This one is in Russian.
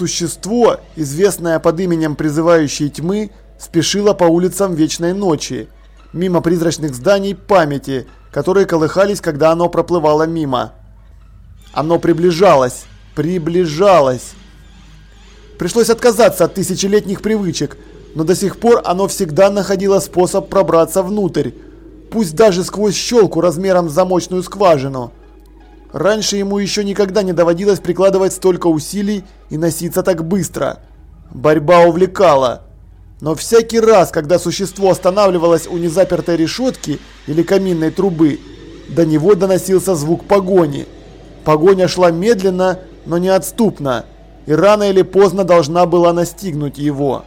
существо, известное под именем призывающей тьмы, спешило по улицам Вечной Ночи, мимо призрачных зданий памяти, которые колыхались, когда оно проплывало мимо. Оно приближалось, приближалось. Пришлось отказаться от тысячелетних привычек, но до сих пор оно всегда находило способ пробраться внутрь, пусть даже сквозь щелку размером с замочную скважину. Раньше ему еще никогда не доводилось прикладывать столько усилий и носиться так быстро. Борьба увлекала. Но всякий раз, когда существо останавливалось у незапертой решетки или каминной трубы, до него доносился звук погони. Погоня шла медленно, но неотступно, и рано или поздно должна была настигнуть его.